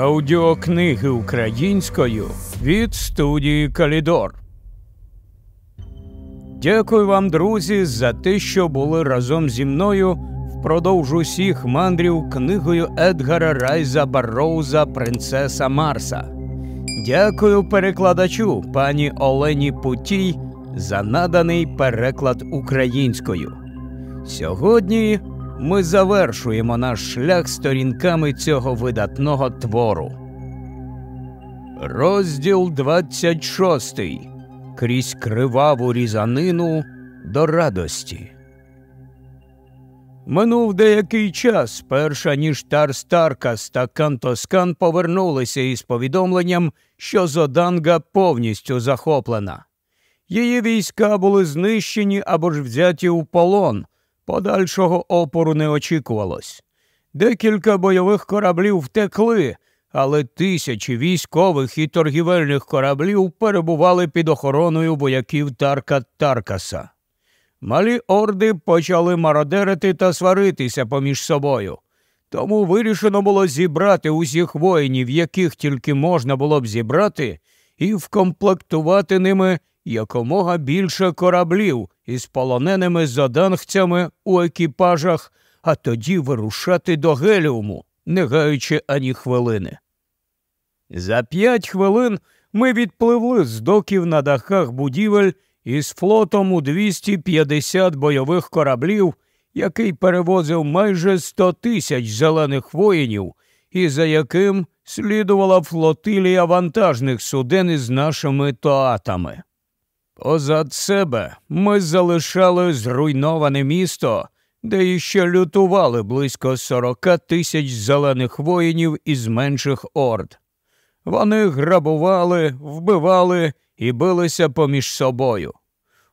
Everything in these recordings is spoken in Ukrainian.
Аудіокниги українською від студії Калідор. Дякую вам, друзі, за те, що були разом зі мною впродовж усіх мандрів книгою Едгара Райза Барроуза Принцеса Марса. Дякую перекладачу пані Олені Путій за наданий переклад українською. Сьогодні ми завершуємо наш шлях сторінками цього видатного твору. Розділ 26. Крізь криваву різанину до радості. Минув деякий час, перша ніж Тар Старкас та Кантоскан повернулися із повідомленням, що Зоданга повністю захоплена. Її війська були знищені або ж взяті у полон, Подальшого опору не очікувалось. Декілька бойових кораблів втекли, але тисячі військових і торгівельних кораблів перебували під охороною вояків Тарка Таркаса. Малі орди почали мародерити та сваритися поміж собою. Тому вирішено було зібрати усіх воїнів, яких тільки можна було б зібрати, і вкомплектувати ними якомога більше кораблів із полоненими зодангцями у екіпажах, а тоді вирушати до Геліуму, не гаючи ані хвилини. За п'ять хвилин ми відпливли з доків на дахах будівель із флотом у 250 бойових кораблів, який перевозив майже 100 тисяч зелених воїнів, і за яким слідувала флотилія вантажних суден із нашими тоатами. Позад себе ми залишали зруйноване місто, де іще лютували близько сорока тисяч зелених воїнів із менших орд. Вони грабували, вбивали і билися поміж собою.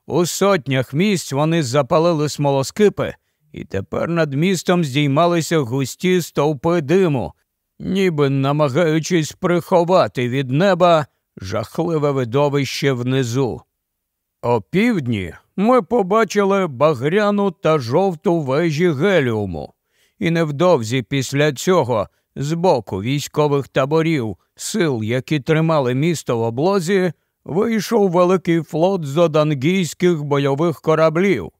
У сотнях місць вони запалили смолоскипи, і тепер над містом здіймалися густі стовпи диму, ніби намагаючись приховати від неба жахливе видовище внизу. О півдні ми побачили багряну та жовту вежі геліуму, і невдовзі після цього з боку військових таборів, сил, які тримали місто в облозі, вийшов великий флот зодангійських бойових кораблів.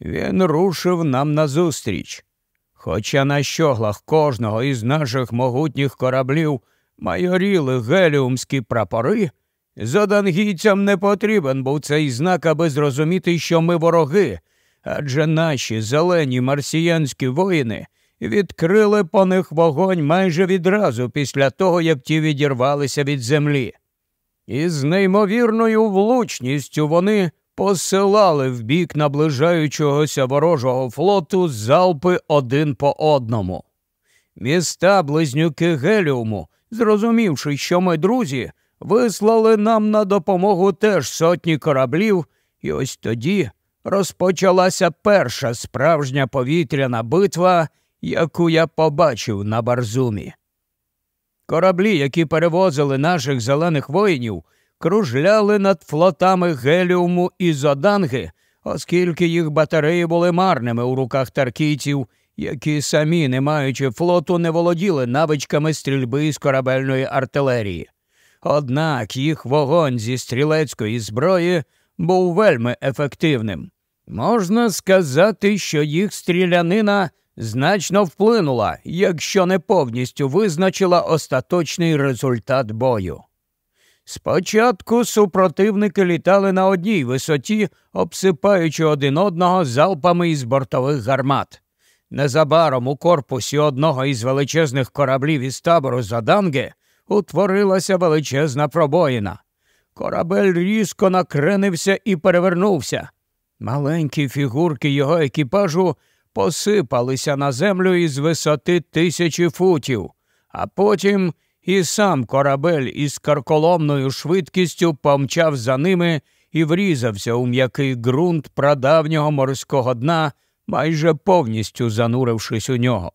Він рушив нам назустріч. Хоча на щоглах кожного із наших могутніх кораблів майоріли геліумські прапори. Зодангійцям не потрібен був цей знак, аби зрозуміти, що ми вороги, адже наші зелені марсіянські воїни відкрили по них вогонь майже відразу після того, як ті відірвалися від землі. І з неймовірною влучністю вони посилали в бік наближаючогося ворожого флоту залпи один по одному. Міста близнюки Геліуму, зрозумівши, що ми друзі, вислали нам на допомогу теж сотні кораблів, і ось тоді розпочалася перша справжня повітряна битва, яку я побачив на Барзумі. Кораблі, які перевозили наших зелених воїнів, кружляли над флотами Геліуму і Зоданги, оскільки їх батареї були марними у руках таркійців, які самі, не маючи флоту, не володіли навичками стрільби з корабельної артилерії. Однак їх вогонь зі стрілецької зброї був вельми ефективним. Можна сказати, що їх стрілянина значно вплинула, якщо не повністю визначила остаточний результат бою. Спочатку супротивники літали на одній висоті, обсипаючи один одного залпами із бортових гармат. Незабаром у корпусі одного із величезних кораблів із табору Заданги утворилася величезна пробоїна. Корабель різко накренився і перевернувся. Маленькі фігурки його екіпажу посипалися на землю із висоти тисячі футів, а потім і сам корабель із карколомною швидкістю помчав за ними і врізався у м'який ґрунт прадавнього морського дна, майже повністю занурившись у нього.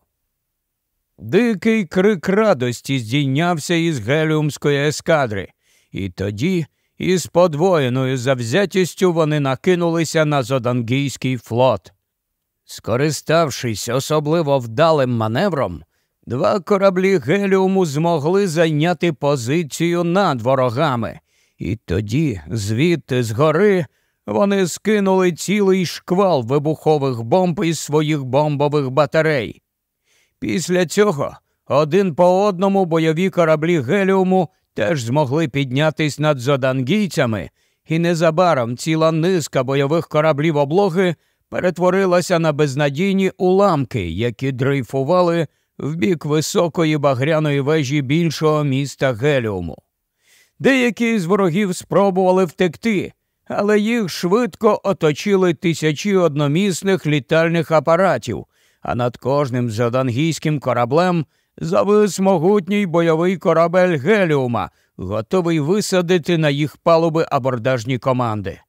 Дикий крик радості здійнявся із геліумської ескадри, і тоді із подвоєною завзятістю вони накинулися на зодангійський флот. Скориставшись особливо вдалим маневром, Два кораблі Геліуму змогли зайняти позицію над ворогами, і тоді, звідти згори, вони скинули цілий шквал вибухових бомб із своїх бомбових батарей. Після цього один по одному бойові кораблі Геліуму теж змогли піднятись над зодангійцями, і незабаром ціла низка бойових кораблів облоги перетворилася на безнадійні уламки, які дрейфували в бік високої багряної вежі більшого міста Геліуму. Деякі з ворогів спробували втекти, але їх швидко оточили тисячі одномісних літальних апаратів, а над кожним зодангійським кораблем завис могутній бойовий корабель Геліума, готовий висадити на їх палуби абордажні команди.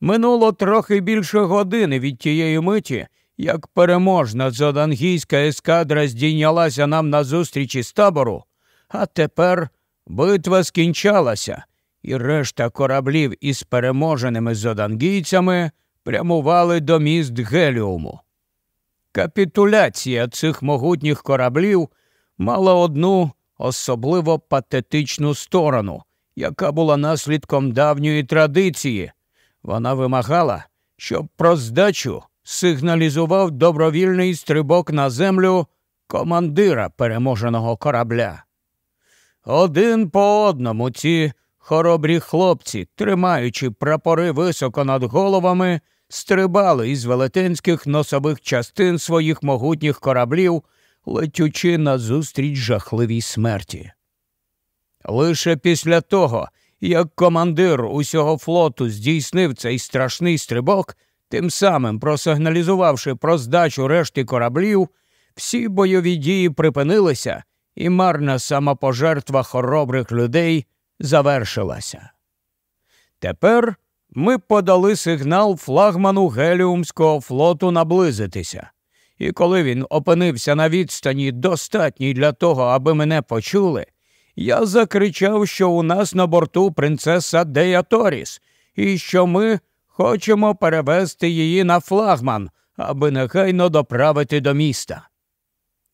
Минуло трохи більше години від тієї миті, як переможна зодангійська ескадра здійнялася нам назустріч із табору, а тепер битва скінчалася, і решта кораблів із переможеними зодангійцями прямували до міст Геліуму. Капітуляція цих могутніх кораблів мала одну особливо патетичну сторону, яка була наслідком давньої традиції. Вона вимагала, щоб про здачу сигналізував добровільний стрибок на землю командира переможеного корабля. Один по одному ці хоробрі хлопці, тримаючи прапори високо над головами, стрибали із велетенських носових частин своїх могутніх кораблів, летючи назустріч жахливій смерті. Лише після того, як командир усього флоту здійснив цей страшний стрибок, тим самим просигналізувавши про здачу решти кораблів, всі бойові дії припинилися, і марна самопожертва хоробрих людей завершилася. Тепер ми подали сигнал флагману Геліумського флоту наблизитися, і коли він опинився на відстані достатній для того, аби мене почули, я закричав, що у нас на борту принцеса Дея Торіс, і що ми хочемо перевезти її на флагман, аби негайно доправити до міста.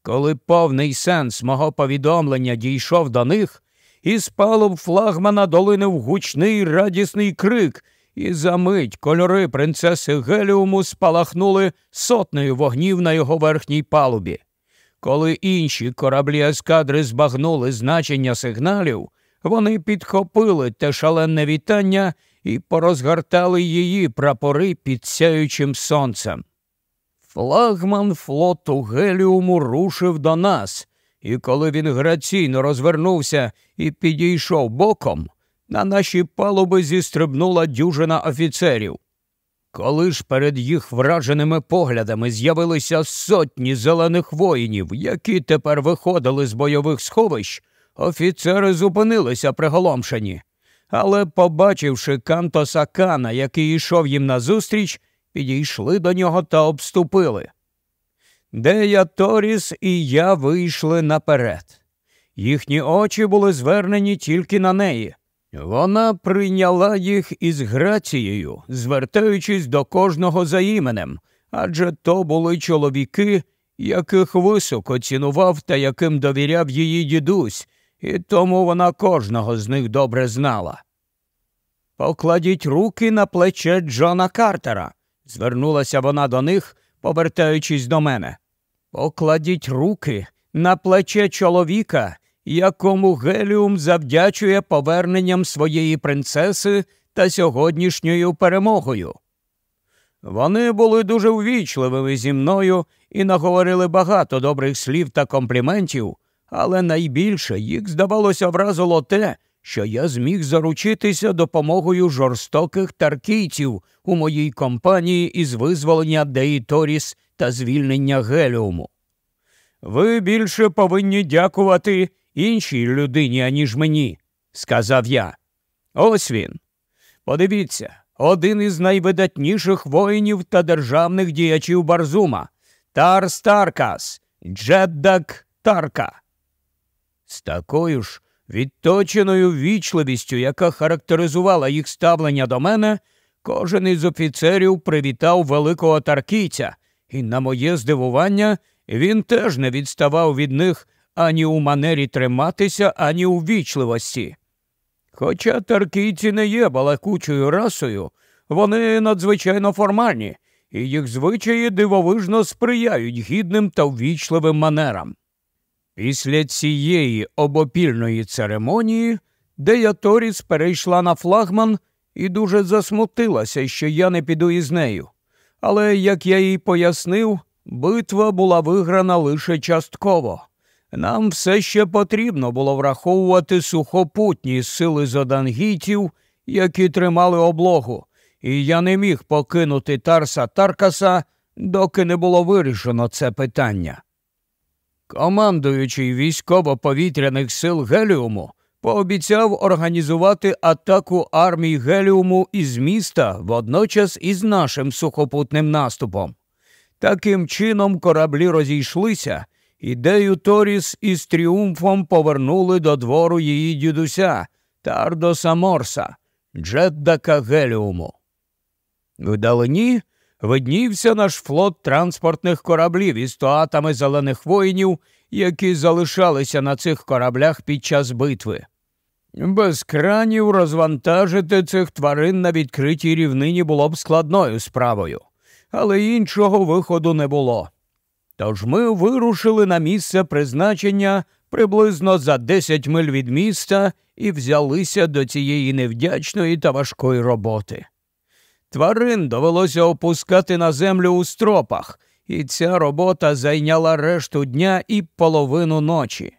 Коли повний сенс мого повідомлення дійшов до них, із палуб флагмана долинув гучний радісний крик, і за мить кольори принцеси Геліуму спалахнули сотнею вогнів на його верхній палубі. Коли інші кораблі ескадри збагнули значення сигналів, вони підхопили те шалене вітання і порозгортали її прапори під сяючим сонцем. Флагман флоту Геліуму рушив до нас, і коли він граційно розвернувся і підійшов боком, на наші палуби зістрибнула дюжина офіцерів. Коли ж перед їх враженими поглядами з'явилися сотні зелених воїнів, які тепер виходили з бойових сховищ, офіцери зупинилися приголомшені. Але, побачивши Кантоса Кана, який йшов їм назустріч, підійшли до нього та обступили. Дея Торіс і я вийшли наперед. Їхні очі були звернені тільки на неї. Вона прийняла їх із грацією, звертаючись до кожного за іменем, адже то були чоловіки, яких високо цінував та яким довіряв її дідусь, і тому вона кожного з них добре знала. Покладіть руки на плече Джона Картера, звернулася вона до них, повертаючись до мене. Покладіть руки на плече чоловіка, якому Геліум завдячує поверненням своєї принцеси та сьогоднішньою перемогою. Вони були дуже ввічливими зі мною і наговорили багато добрих слів та компліментів, але найбільше їх, здавалося, вразило те, що я зміг заручитися допомогою жорстоких таркійців у моїй компанії із визволення Деїторіс та звільнення Геліуму. Ви більше повинні дякувати іншій людині, аніж мені, сказав я. Ось він. Подивіться, один із найвидатніших воїнів та державних діячів Барзума Тар Старкас, Джеддак Тарка. З такою ж відточеною ввічливістю, яка характеризувала їх ставлення до мене, кожен із офіцерів привітав великого таркійця, і, на моє здивування, він теж не відставав від них ані у манері триматися, ані у вічливості. Хоча таркійці не є балакучою расою, вони надзвичайно формальні, і їх звичаї дивовижно сприяють гідним та ввічливим манерам. Після цієї обопільної церемонії Дея Торіс перейшла на флагман і дуже засмутилася, що я не піду із нею. Але, як я їй пояснив, битва була виграна лише частково. Нам все ще потрібно було враховувати сухопутні сили зодангітів, які тримали облогу, і я не міг покинути Тарса Таркаса, доки не було вирішено це питання. Командуючий військово-повітряних сил Геліуму пообіцяв організувати атаку армії Геліуму із міста водночас із нашим сухопутним наступом. Таким чином кораблі розійшлися, ідею Торіс із тріумфом повернули до двору її дідуся Тардоса Морса, Джеддака Геліуму. Вдалині виднівся наш флот транспортних кораблів із тоатами зелених воїнів, які залишалися на цих кораблях під час битви. Без кранів розвантажити цих тварин на відкритій рівнині було б складною справою, але іншого виходу не було. Тож ми вирушили на місце призначення приблизно за 10 миль від міста і взялися до цієї невдячної та важкої роботи. Тварин довелося опускати на землю у стропах, і ця робота зайняла решту дня і половину ночі.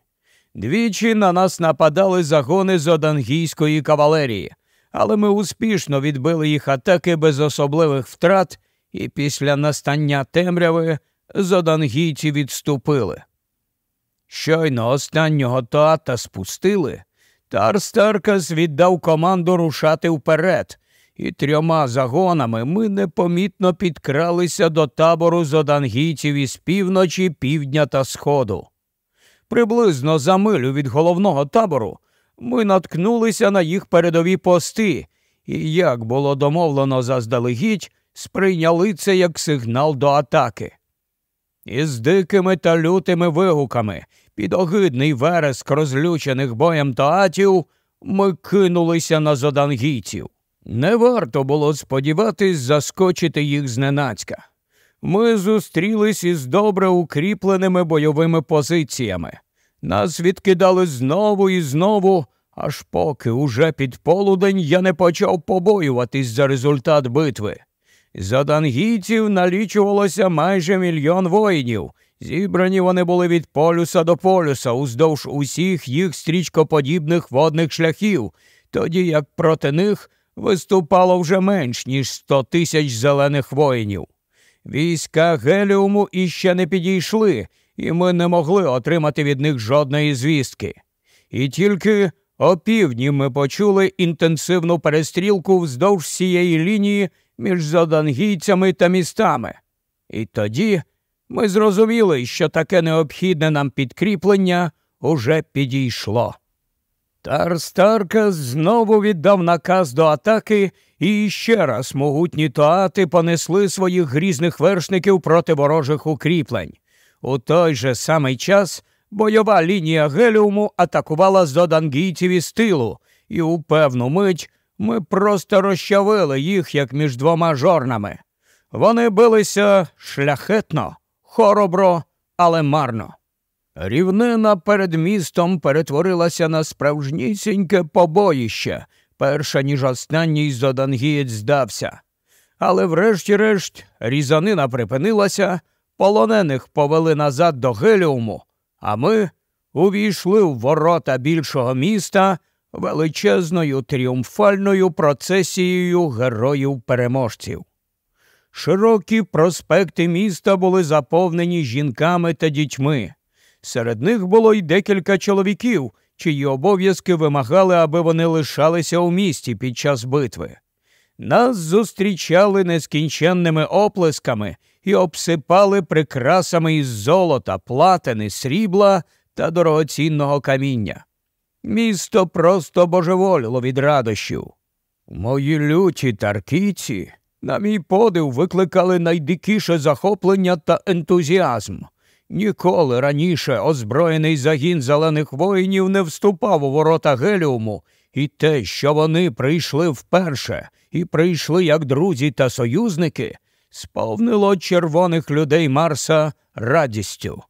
Двічі на нас нападали загони з одангійської кавалерії, але ми успішно відбили їх атаки без особливих втрат, і після настання темряви зодангійці відступили. Щойно останнього тоата спустили, Тарстаркас віддав команду рушати вперед, і трьома загонами ми непомітно підкралися до табору зодангійців із півночі, півдня та сходу. Приблизно за милю від головного табору ми наткнулися на їх передові пости, і, як було домовлено заздалегідь, сприйняли це як сигнал до атаки. Із дикими та лютими вигуками, під огидний вереск розлючених боєм тоатів, ми кинулися на зодангійців. Не варто було сподіватись заскочити їх зненацька. Ми зустрілись із добре укріпленими бойовими позиціями. Нас відкидали знову і знову, аж поки уже під полудень я не почав побоюватись за результат битви. За дангійців налічувалося майже мільйон воїнів. Зібрані вони були від полюса до полюса уздовж усіх їх стрічкоподібних водних шляхів, тоді як проти них виступало вже менш ніж сто тисяч зелених воїнів. Війська Геліуму іще не підійшли, і ми не могли отримати від них жодної звістки. І тільки опівдні ми почули інтенсивну перестрілку вздовж цієї лінії між задангійцями та містами. І тоді ми зрозуміли, що таке необхідне нам підкріплення уже підійшло. Тарстарка знову віддав наказ до атаки, і ще раз могутні тоати понесли своїх грізних вершників проти ворожих укріплень. У той же самий час бойова лінія Геліуму атакувала зодангійців із тилу, і у певну мить ми просто розчавили їх, як між двома жорнами. Вони билися шляхетно, хоробро, але марно. Рівнина перед містом перетворилася на справжнісіньке побоїще, перша ніж останній зодангієць здався. Але врешті-решт різанина припинилася, полонених повели назад до Геліуму, а ми увійшли в ворота більшого міста величезною тріумфальною процесією героїв-переможців. Широкі проспекти міста були заповнені жінками та дітьми. Серед них було й декілька чоловіків, чиї обов'язки вимагали, аби вони лишалися у місті під час битви. Нас зустрічали нескінченними оплесками і обсипали прикрасами із золота, платини, срібла та дорогоцінного каміння. Місто просто божеволіло від радощів. Мої люті таркіці, на мій подив, викликали найдикіше захоплення та ентузіазм. Ніколи раніше озброєний загін зелених воїнів не вступав у ворота Геліуму, і те, що вони прийшли вперше і прийшли як друзі та союзники, сповнило червоних людей Марса радістю.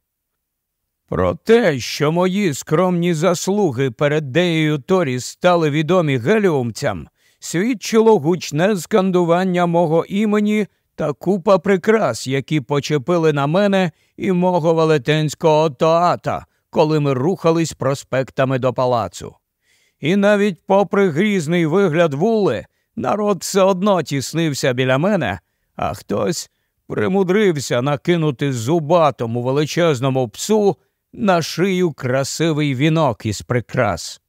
Про те, що мої скромні заслуги перед Деєю Торіс стали відомі геліумцям, свідчило гучне скандування мого імені та купа прикрас, які почепили на мене і мого велетенського тоата, коли ми рухались проспектами до палацу. І навіть попри грізний вигляд вули, народ все одно тіснився біля мене, а хтось примудрився накинути зубатому величезному псу на шию красивий вінок із прикрас.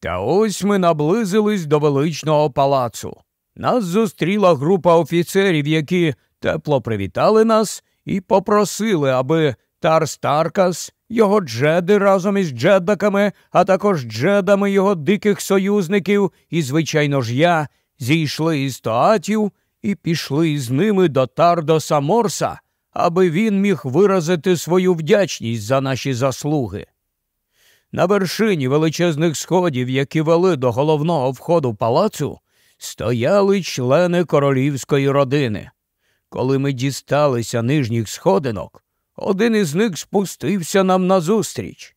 Та ось ми наблизились до величного палацу. Нас зустріла група офіцерів, які тепло привітали нас і попросили, аби Тарс Таркас, його джеди разом із джеддаками, а також джедами його диких союзників, і, звичайно ж, я зійшли із Тоатів і пішли з ними до Тардоса Морса, аби він міг виразити свою вдячність за наші заслуги. На вершині величезних сходів, які вели до головного входу палацу, стояли члени королівської родини. Коли ми дісталися нижніх сходинок, один із них спустився нам назустріч.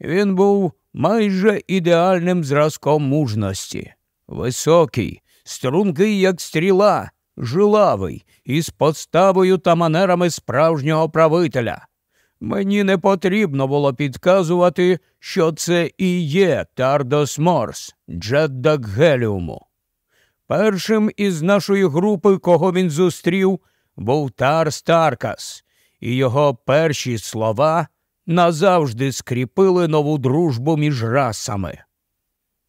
Він був майже ідеальним зразком мужності, високий, стрункий, як стріла, жилавий, із поставою та манерами справжнього правителя. Мені не потрібно було підказувати, що це і є Тардос Морс, Джеддак Геліуму. Першим із нашої групи, кого він зустрів, був Тар Старкас, і його перші слова назавжди скріпили нову дружбу між расами.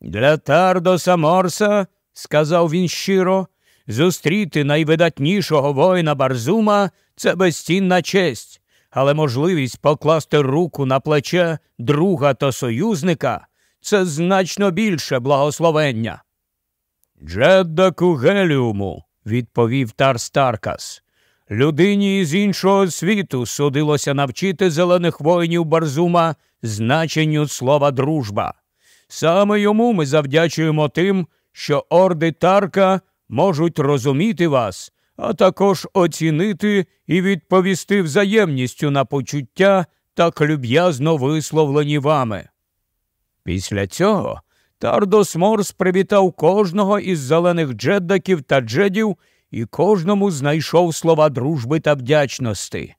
Для Тардоса Морса, сказав він щиро, зустріти найвидатнішого воїна Барзума це безцінна честь, але можливість покласти руку на плече друга та союзника це значно більше благословення. Джеддаку Геліуму, відповів Тар Старкас. Людині із іншого світу судилося навчити зелених воїнів Барзума значенню слова дружба. Саме йому ми завдячуємо тим, що орди Тарка можуть розуміти вас, а також оцінити і відповісти взаємністю на почуття так люб'язно висловлені вами. Після цього Тардос Морс привітав кожного із зелених джеддаків та джедів і кожному знайшов слова дружби та вдячності.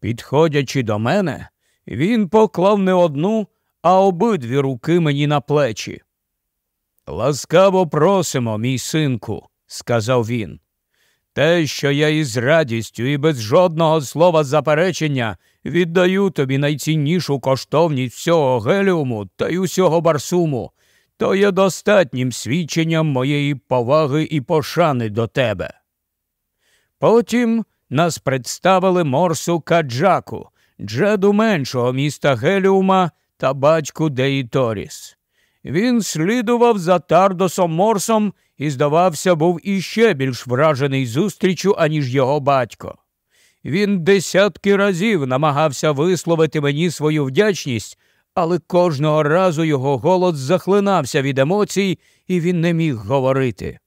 Підходячи до мене, він поклав не одну, а обидві руки мені на плечі. Ласкаво просимо, мій синку, сказав він. Те, що я із радістю і без жодного слова заперечення віддаю тобі найціннішу коштовність всього геліуму та й усього барсуму, то є достатнім свідченням моєї поваги і пошани до тебе. Потім нас представили Морсу Каджаку, джеду меншого міста Геліума та батьку Деїторіс. Він слідував за Тардосом Морсом і, здавався, був іще більш вражений зустрічю, аніж його батько. Він десятки разів намагався висловити мені свою вдячність, але кожного разу його голос захлинався від емоцій, і він не міг говорити.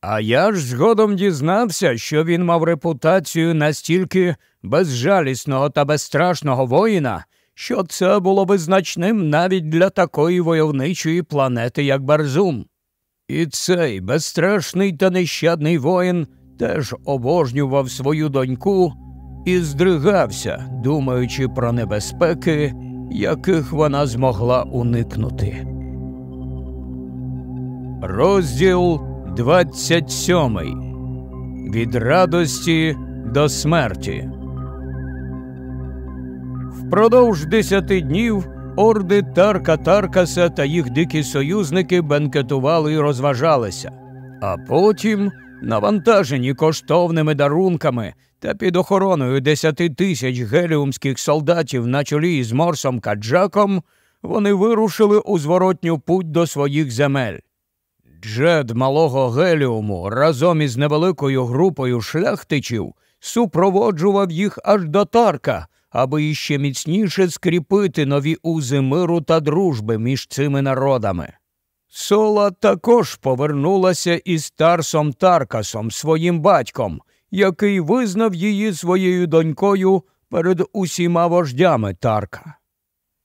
А я ж згодом дізнався, що він мав репутацію настільки безжалісного та безстрашного воїна, що це було визначним навіть для такої войовничої планети, як Барзум. І цей безстрашний та нещадний воїн теж обожнював свою доньку і здригався, думаючи про небезпеки, яких вона змогла уникнути. Розділ 27. Від радості до смерті. Впродовж десяти днів орди Тарка Таркаса та їх дикі союзники бенкетували і розважалися, а потім, навантажені коштовними дарунками та під охороною десяти тисяч геліумських солдатів на чолі з Морсом Каджаком, вони вирушили у зворотню путь до своїх земель. Джед малого геліуму разом із невеликою групою шляхтичів супроводжував їх аж до Тарка, аби іще міцніше скріпити нові узи миру та дружби між цими народами. Сола також повернулася із Тарсом Таркасом, своїм батьком, який визнав її своєю донькою перед усіма вождями Тарка.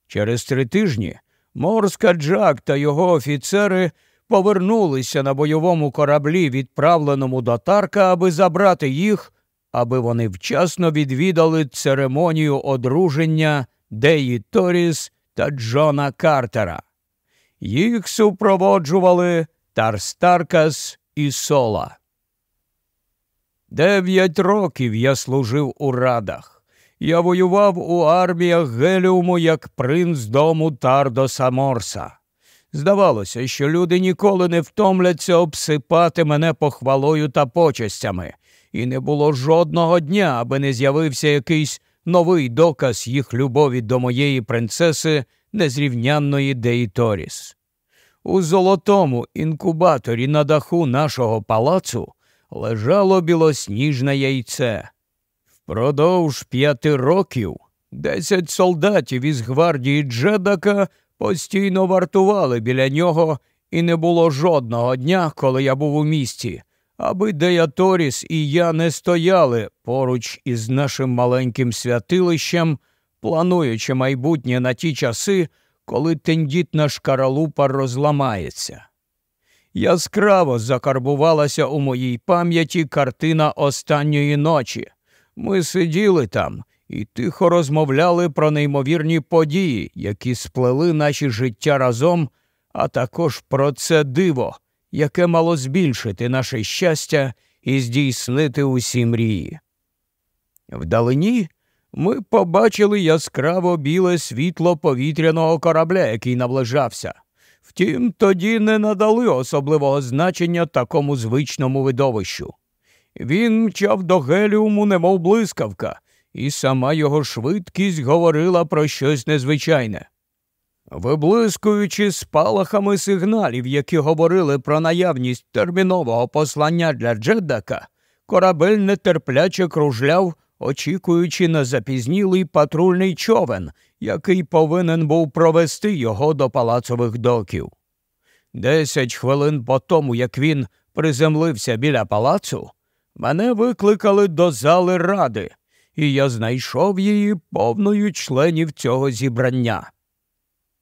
Через три тижні Морська Джак та його офіцери повернулися на бойовому кораблі, відправленому до Тарка, аби забрати їх, аби вони вчасно відвідали церемонію одруження Деї Торіс та Джона Картера. Їх супроводжували Тарстаркас і Сола. Дев'ять років я служив у радах. Я воював у арміях Геліуму як принц дому Тардоса Морса. Здавалося, що люди ніколи не втомляться обсипати мене похвалою та почестями, і не було жодного дня, аби не з'явився якийсь новий доказ їх любові до моєї принцеси незрівнянної Дейторіс. У золотому інкубаторі на даху нашого палацу лежало білосніжне яйце. Впродовж п'яти років десять солдатів із гвардії Джедака постійно вартували біля нього, і не було жодного дня, коли я був у місті, аби Деяторіс і я не стояли поруч із нашим маленьким святилищем, плануючи майбутнє на ті часи, коли тендітна шкаралупа розламається. Яскраво закарбувалася у моїй пам'яті картина останньої ночі. Ми сиділи там і тихо розмовляли про неймовірні події, які сплели наші життя разом, а також про це диво, яке мало збільшити наше щастя і здійснити усі мрії. Вдалині ми побачили яскраво біле світло повітряного корабля, який наближався. Втім, тоді не надали особливого значення такому звичному видовищу. Він мчав до геліуму, немов блискавка, і сама його швидкість говорила про щось незвичайне. Виблискуючи спалахами сигналів, які говорили про наявність термінового послання для Джедака, корабель нетерпляче кружляв, очікуючи на запізнілий патрульний човен, який повинен був провести його до палацових доків. Десять хвилин по тому, як він приземлився біля палацу, мене викликали до зали ради, і я знайшов її повною членів цього зібрання.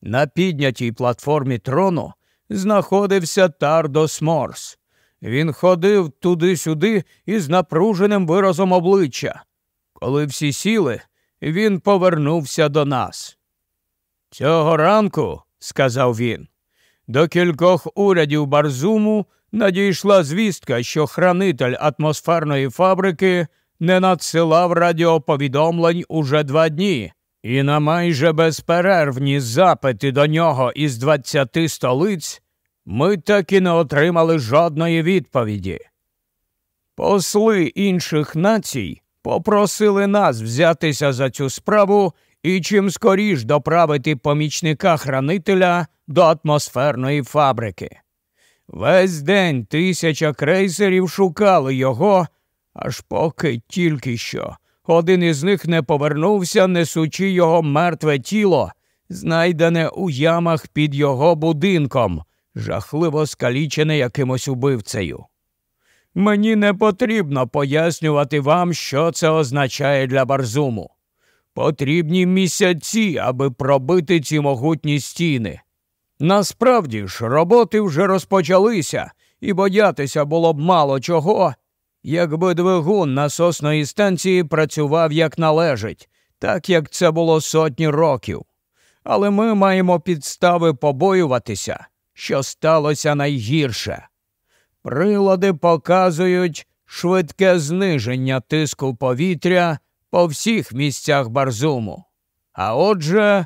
На піднятій платформі трону знаходився Тардос Морс. Він ходив туди-сюди із напруженим виразом обличчя. Коли всі сіли, він повернувся до нас. Цього ранку, сказав він, до кількох урядів Барзуму надійшла звістка, що хранитель атмосферної фабрики не надсилав радіоповідомлень уже два дні, і на майже безперервні запити до нього із двадцяти столиць ми так і не отримали жодної відповіді. Посли інших націй попросили нас взятися за цю справу і чим скоріш доправити помічника хранителя до атмосферної фабрики. Весь день тисяча крейсерів шукали його, аж поки тільки що один із них не повернувся, несучи його мертве тіло, знайдене у ямах під його будинком, жахливо скалічене якимось убивцею. Мені не потрібно пояснювати вам, що це означає для Барзуму. Потрібні місяці, аби пробити ці могутні стіни. Насправді ж, роботи вже розпочалися, і боятися було б мало чого, якби двигун насосної станції працював як належить, так як це було сотні років. Але ми маємо підстави побоюватися, що сталося найгірше. Прилади показують швидке зниження тиску повітря по всіх місцях Барзуму. А отже,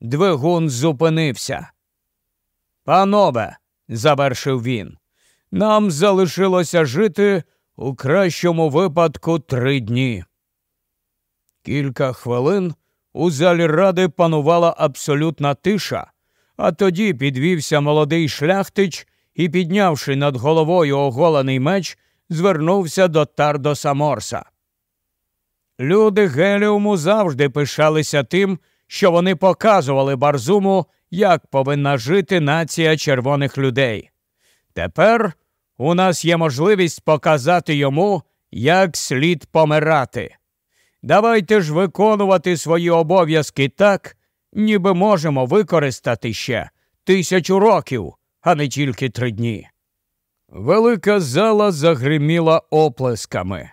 двигун зупинився. Панове, завершив він, нам залишилося жити у кращому випадку три дні. Кілька хвилин у залі ради панувала абсолютна тиша, а тоді підвівся молодий шляхтич і, піднявши над головою оголений меч, звернувся до Тардоса Морса. Люди Геліуму завжди пишалися тим, що вони показували Барзуму, як повинна жити нація червоних людей. Тепер у нас є можливість показати йому, як слід помирати. Давайте ж виконувати свої обов'язки так, ніби можемо використати ще тисячу років, а не тільки три дні. Велика зала загриміла оплесками,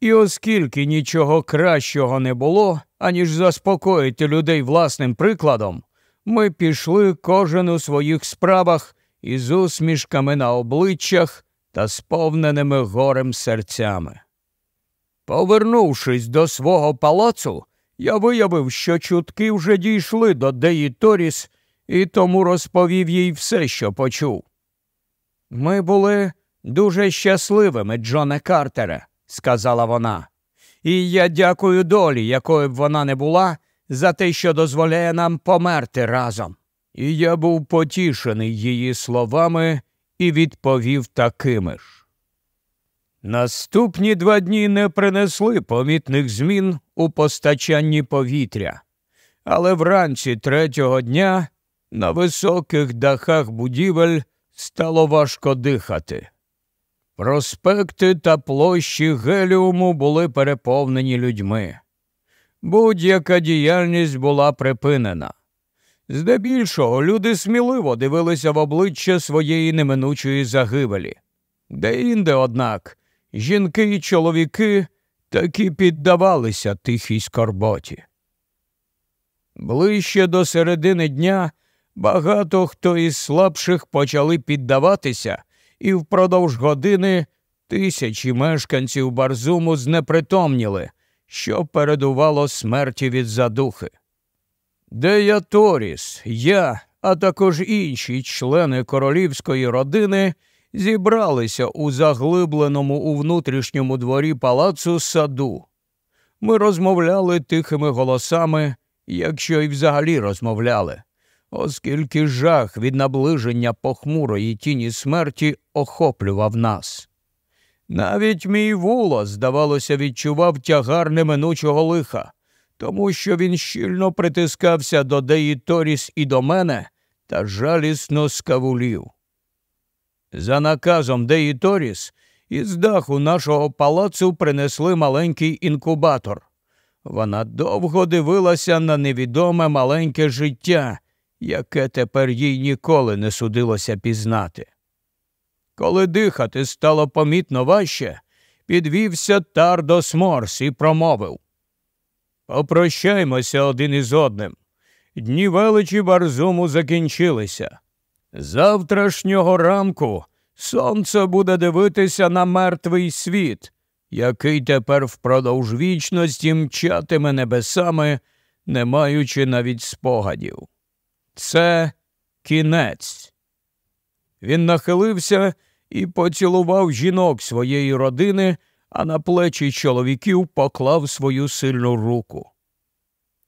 і оскільки нічого кращого не було, аніж заспокоїти людей власним прикладом, ми пішли кожен у своїх справах із усмішками на обличчях та сповненими горем серцями. Повернувшись до свого палацу, я виявив, що чутки вже дійшли до Деї Торіс і тому розповів їй все, що почув. Ми були дуже щасливими, Джоне Картере, сказала вона, і я дякую долі, якою б вона не була, за те, що дозволяє нам померти разом. І я був потішений її словами і відповів такими ж. Наступні два дні не принесли помітних змін у постачанні повітря, але вранці третього дня на високих дахах будівель стало важко дихати. Проспекти та площі Геліуму були переповнені людьми. Будь-яка діяльність була припинена. Здебільшого люди сміливо дивилися в обличчя своєї неминучої загибелі. Де-інде, однак, жінки і чоловіки таки піддавалися тихій скорботі. Ближче до середини дня багато хто із слабших почали піддаватися, і впродовж години тисячі мешканців Барзуму знепритомніли, що передувало смерті від задухи. Дея Торіс, я, а також інші члени королівської родини зібралися у заглибленому у внутрішньому дворі палацу саду. Ми розмовляли тихими голосами, якщо й взагалі розмовляли, оскільки жах від наближення похмурої тіні смерті охоплював нас. Навіть мій вуло, здавалося, відчував тягар неминучого лиха, тому що він щільно притискався до Деї Торіс і до мене та жалісно скавулів. За наказом Деї Торіс із даху нашого палацу принесли маленький інкубатор. Вона довго дивилася на невідоме маленьке життя, яке тепер їй ніколи не судилося пізнати. Коли дихати стало помітно важче, підвівся Тардос Морс і промовив Попрощаймося один із одним. Дні величі Барзуму закінчилися. Завтрашнього ранку сонце буде дивитися на мертвий світ, який тепер впродовж вічності мчатиме небесами, не маючи навіть спогадів. Це кінець. Він нахилився і поцілував жінок своєї родини, а на плечі чоловіків поклав свою сильну руку.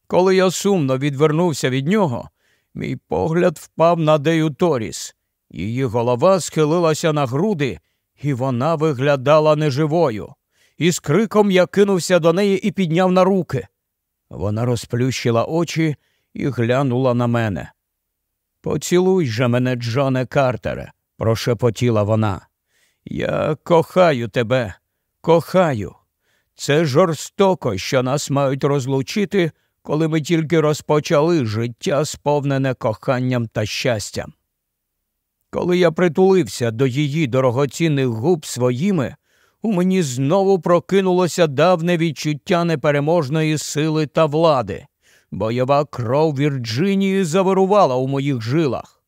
Коли я сумно відвернувся від нього, Мій погляд впав на Дею Торіс. Її голова схилилася на груди, і вона виглядала неживою. І з криком я кинувся до неї і підняв на руки. Вона розплющила очі і глянула на мене. Поцілуй же мене, Джоне Картере, прошепотіла вона. Я кохаю тебе, кохаю. Це жорстоко, що нас мають розлучити, коли ми тільки розпочали життя, сповнене коханням та щастям. Коли я притулився до її дорогоцінних губ своїми, у мені знову прокинулося давне відчуття непереможної сили та влади. Бойова кров Вірджинії завирувала у моїх жилах.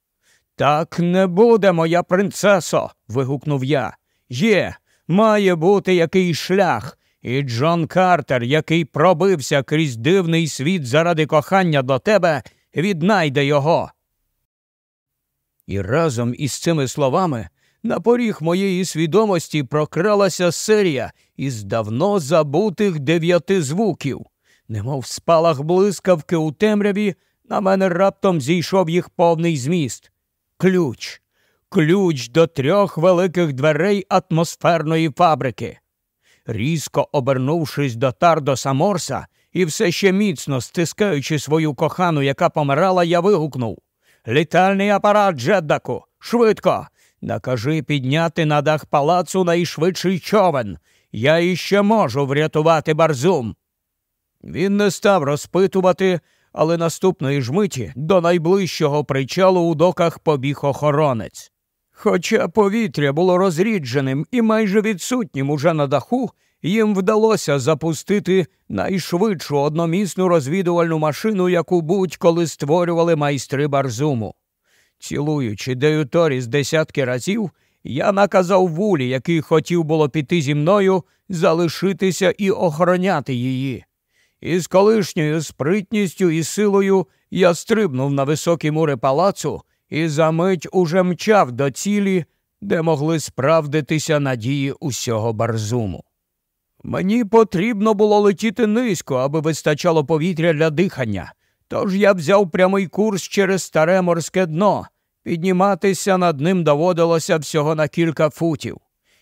Так не буде, моя принцесо. вигукнув я. Є, має бути який шлях, і Джон Картер, який пробився крізь дивний світ заради кохання до тебе, віднайде його. І разом із цими словами на поріг моєї свідомості прокралася серія із давно забутих дев'яти звуків, немов спалах блискавки у темряві, на мене раптом зійшов їх повний зміст. Ключ, ключ до трьох великих дверей атмосферної фабрики. Різко обернувшись до Тардоса Морса і все ще міцно стискаючи свою кохану, яка помирала, я вигукнув Літальний апарат Джеддаку, швидко. Накажи підняти на дах палацу найшвидший човен. Я іще можу врятувати барзум. Він не став розпитувати, але наступної ж миті до найближчого причалу у доках побіг охоронець. Хоча повітря було розрідженим і майже відсутнім уже на даху, їм вдалося запустити найшвидшу одномісну розвідувальну машину, яку будь-коли створювали майстри Барзуму. Цілуючи Деюторіс десятки разів, я наказав вулі, який хотів було піти зі мною, залишитися і охороняти її. І з колишньою спритністю і силою я стрибнув на високі мури палацу і за мить уже мчав до цілі, де могли справдитися надії усього барзуму. Мені потрібно було летіти низько, аби вистачало повітря для дихання, тож я взяв прямий курс через старе морське дно. Підніматися над ним доводилося всього на кілька футів.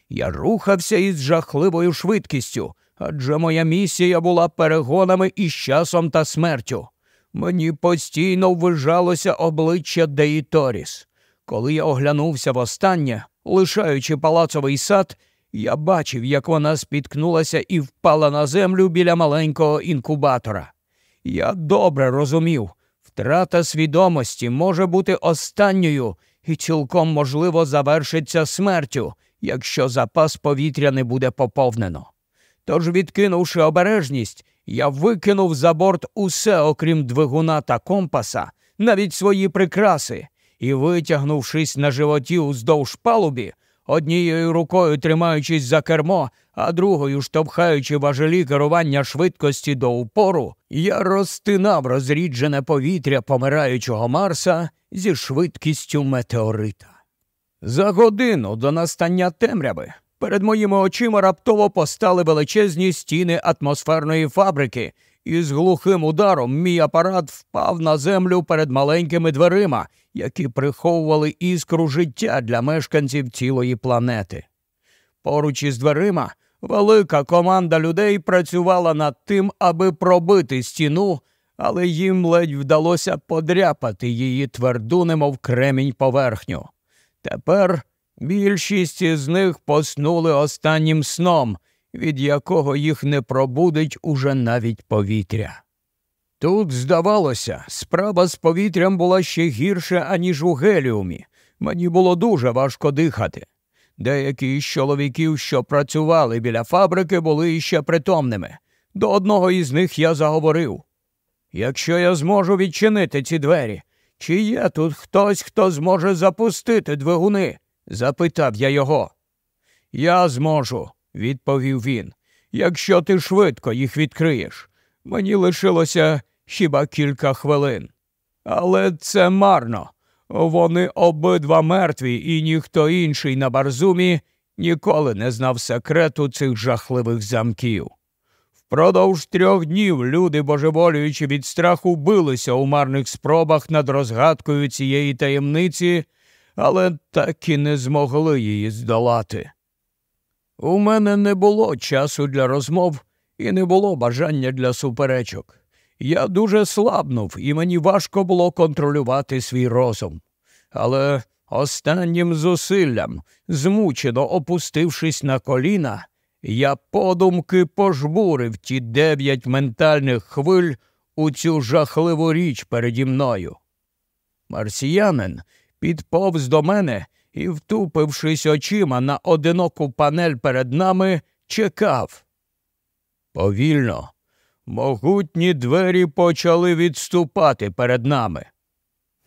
Я рухався із жахливою швидкістю, адже моя місія була перегонами із часом та смертю. Мені постійно ввижалося обличчя Деїторіс. Коли я оглянувся востаннє, лишаючи палацовий сад, я бачив, як вона спіткнулася і впала на землю біля маленького інкубатора. Я добре розумів, втрата свідомості може бути останньою і цілком можливо завершиться смертю, якщо запас повітря не буде поповнено. Тож, відкинувши обережність, я викинув за борт усе, окрім двигуна та компаса, навіть свої прикраси, і, витягнувшись на животі уздовж палубі, однією рукою тримаючись за кермо, а другою штовхаючи важелі керування швидкості до упору, я розтинав розріджене повітря помираючого Марса зі швидкістю метеорита. За годину до настання темряви Перед моїми очима раптово постали величезні стіни атмосферної фабрики, і з глухим ударом мій апарат впав на землю перед маленькими дверима, які приховували іскру життя для мешканців цілої планети. Поруч із дверима велика команда людей працювала над тим, аби пробити стіну, але їм ледь вдалося подряпати її тверду, немов кремінь поверхню. Тепер Більшість із них поснули останнім сном, від якого їх не пробудить уже навіть повітря. Тут, здавалося, справа з повітрям була ще гірша, аніж у геліумі. Мені було дуже важко дихати. Деякі з чоловіків, що працювали біля фабрики, були іще притомними. До одного із них я заговорив якщо я зможу відчинити ці двері, чи є тут хтось, хто зможе запустити двигуни? Запитав я його. Я зможу, відповів він, якщо ти швидко їх відкриєш. Мені лишилося хіба кілька хвилин. Але це марно. Вони обидва мертві, і ніхто інший на барзумі ніколи не знав секрету цих жахливих замків. Впродовж трьох днів люди, божеволюючи від страху, билися у марних спробах над розгадкою цієї таємниці але так і не змогли її здолати. У мене не було часу для розмов і не було бажання для суперечок. Я дуже слабнув, і мені важко було контролювати свій розум. Але останнім зусиллям, змучено опустившись на коліна, я подумки пожбурив ті дев'ять ментальних хвиль у цю жахливу річ переді мною. Марсіянин підповз до мене і, втупившись очима на одиноку панель перед нами, чекав. Повільно, могутні двері почали відступати перед нами.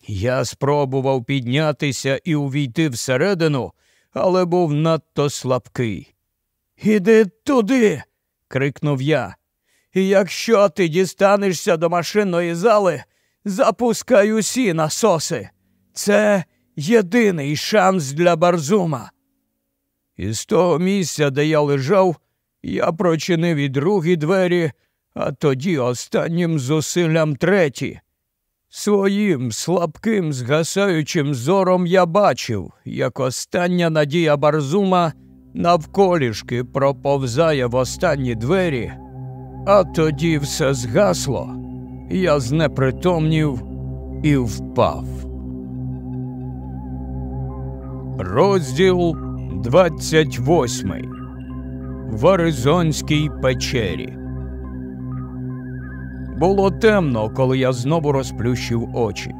Я спробував піднятися і увійти всередину, але був надто слабкий. Іди туди. крикнув я. І якщо ти дістанешся до машинної зали, запускай усі насоси. Це єдиний шанс для Барзума. Із того місця, де я лежав, я прочинив і другі двері, а тоді останнім зусиллям треті. Своїм слабким, згасаючим зором я бачив, як остання надія Барзума навколішки проповзає в останні двері, а тоді все згасло, я знепритомнів і впав. Розділ 28 В Аризонській печері. Було темно, коли я знову розплющив очі.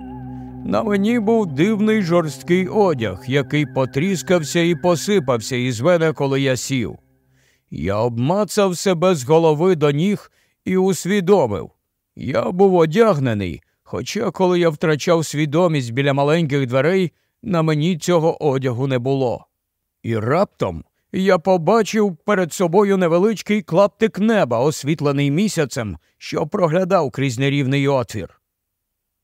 На мені був дивний жорсткий одяг, який потріскався і посипався із мене, коли я сів. Я обмацав себе з голови до ніг і усвідомив. Я був одягнений, хоча, коли я втрачав свідомість біля маленьких дверей, на мені цього одягу не було. І раптом я побачив перед собою невеличкий клаптик неба, освітлений місяцем, що проглядав крізь нерівний отвір.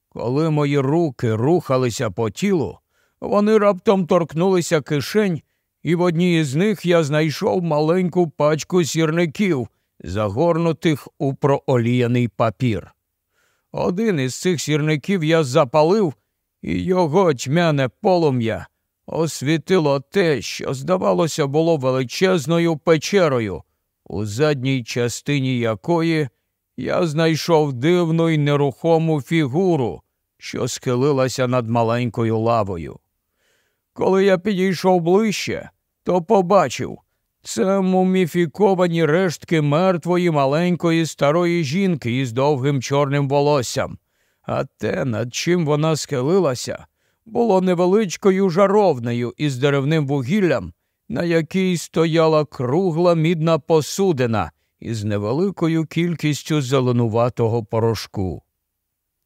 Коли мої руки рухалися по тілу, вони раптом торкнулися кишень, і в одній із них я знайшов маленьку пачку сірників, загорнутих у прооліяний папір. Один із цих сірників я запалив, і його тьмяне полум'я освітило те, що, здавалося, було величезною печерою, у задній частині якої я знайшов дивну й нерухому фігуру, що схилилася над маленькою лавою. Коли я підійшов ближче, то побачив це муміфіковані рештки мертвої маленької старої жінки із довгим чорним волоссям, а те, над чим вона схилилася, було невеличкою жаровнею із деревним вугіллям, на якій стояла кругла мідна посудина із невеликою кількістю зеленуватого порошку.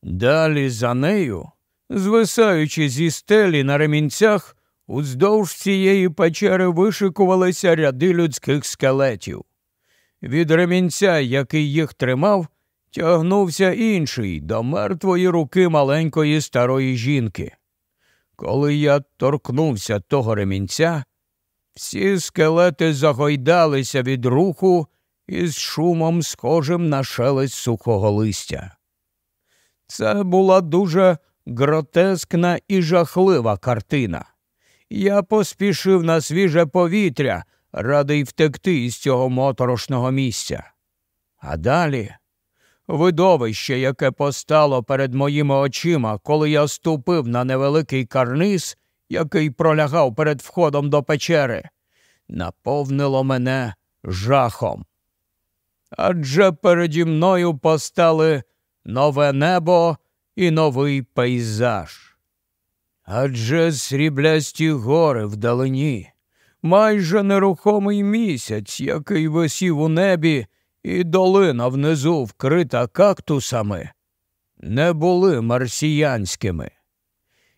Далі за нею, звисаючи зі стелі на ремінцях, уздовж цієї печери вишикувалися ряди людських скелетів. Від ремінця, який їх тримав, тягнувся інший до мертвої руки маленької старої жінки. Коли я торкнувся того ремінця, всі скелети загойдалися від руху із шумом, схожим на шелест сухого листя. Це була дуже гротескна і жахлива картина. Я поспішив на свіже повітря, радий втекти із цього моторошного місця. А далі видовище, яке постало перед моїми очима, коли я ступив на невеликий карниз, який пролягав перед входом до печери, наповнило мене жахом. Адже переді мною постали нове небо і новий пейзаж. Адже сріблясті гори вдалині, майже нерухомий місяць, який висів у небі, і долина внизу вкрита кактусами, не були марсіянськими.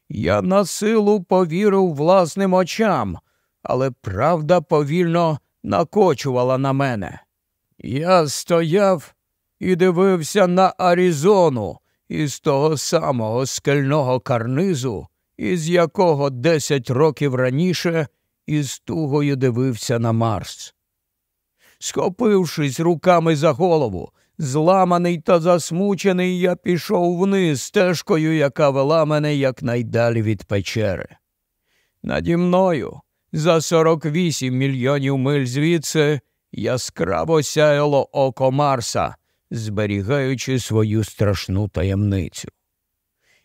Я на силу повірив власним очам, але правда повільно накочувала на мене. Я стояв і дивився на Аризону із того самого скельного карнизу, із якого десять років раніше із тугою дивився на Марс. Схопившись руками за голову, зламаний та засмучений, я пішов вниз стежкою, яка вела мене якнайдалі від печери. Наді мною за 48 мільйонів миль звідси яскраво сяяло око Марса, зберігаючи свою страшну таємницю.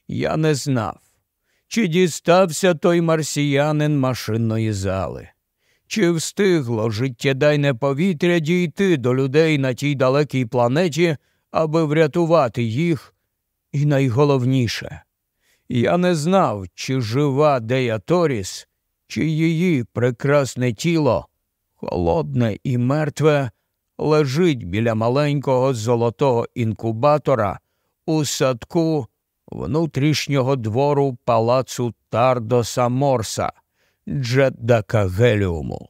Я не знав, чи дістався той марсіянин машинної зали, чи встигло життєдайне повітря дійти до людей на тій далекій планеті, аби врятувати їх, і найголовніше, я не знав, чи жива Дея Торіс, чи її прекрасне тіло, холодне і мертве, лежить біля маленького золотого інкубатора у садку внутрішнього двору палацу Тардоса Морса, Джеддака Геліуму.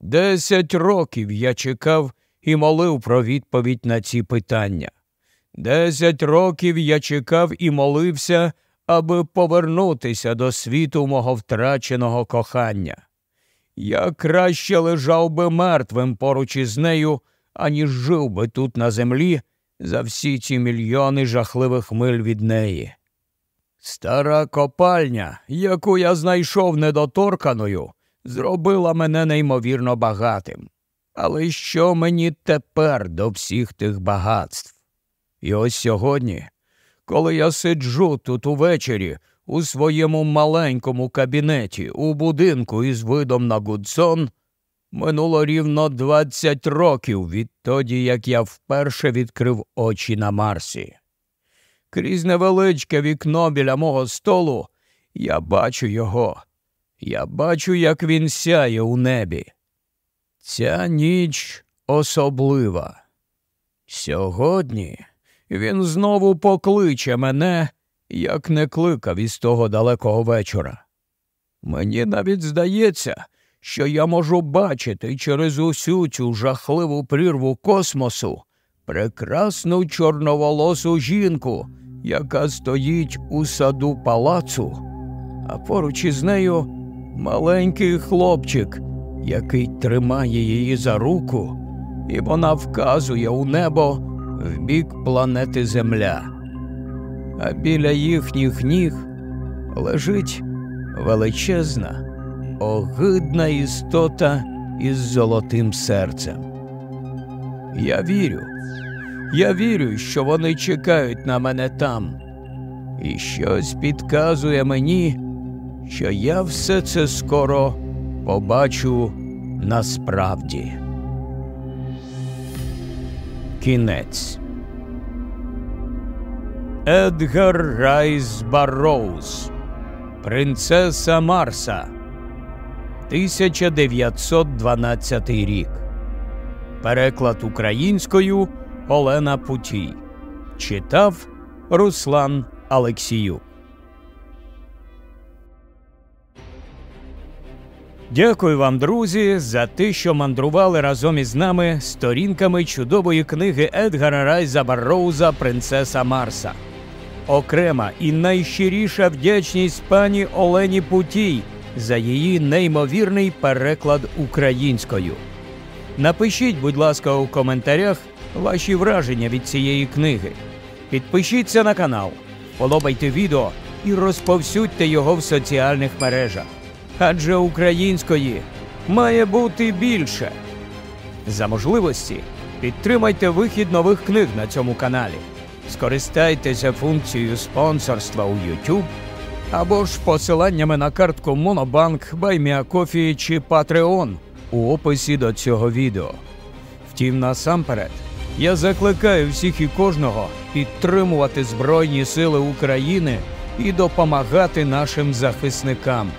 Десять років я чекав і молив про відповідь на ці питання. Десять років я чекав і молився, аби повернутися до світу мого втраченого кохання. Я краще лежав би мертвим поруч із нею, аніж жив би тут на землі за всі ці мільйони жахливих миль від неї. Стара копальня, яку я знайшов недоторканою, зробила мене неймовірно багатим. Але що мені тепер до всіх тих багатств? І ось сьогодні, коли я сиджу тут увечері у своєму маленькому кабінеті у будинку із видом на Гудсон, минуло рівно 20 років відтоді, як я вперше відкрив очі на Марсі. Крізь невеличке вікно біля мого столу я бачу його. Я бачу, як він сяє у небі. Ця ніч особлива. Сьогодні він знову покличе мене, як не кликав із того далекого вечора. Мені навіть здається, що я можу бачити через усю цю жахливу прірву космосу прекрасну чорноволосу жінку, яка стоїть у саду палацу, а поруч із нею маленький хлопчик, який тримає її за руку, і вона вказує у небо в бік планети Земля. А біля їхніх ніг лежить величезна, огидна істота із золотим серцем. Я вірю, я вірю, що вони чекають на мене там, і щось підказує мені, що я все це скоро побачу насправді. Кінець. Едгар Райс Барроуз Принцеса Марса 1912 рік. Переклад українською Олена Путій. Читав Руслан Алексіюк. Дякую вам, друзі, за те, що мандрували разом із нами сторінками чудової книги Едгара Райза Барроуза Принцеса Марса. Окрема і найщиріша вдячність пані Олені Путій за її неймовірний переклад українською. Напишіть, будь ласка, у коментарях ваші враження від цієї книги. Підпишіться на канал, подобайте відео і розповсюдьте його в соціальних мережах. Адже української має бути більше. За можливості підтримайте вихід нових книг на цьому каналі. Скористайтеся функцією спонсорства у YouTube або ж посиланнями на картку Monobank, BuyMeACoffee чи Patreon у описі до цього відео. Втім, насамперед, я закликаю всіх і кожного підтримувати Збройні Сили України і допомагати нашим захисникам.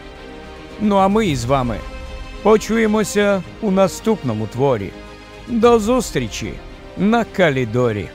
Ну а ми із вами почуємося у наступному творі. До зустрічі на Калідорі.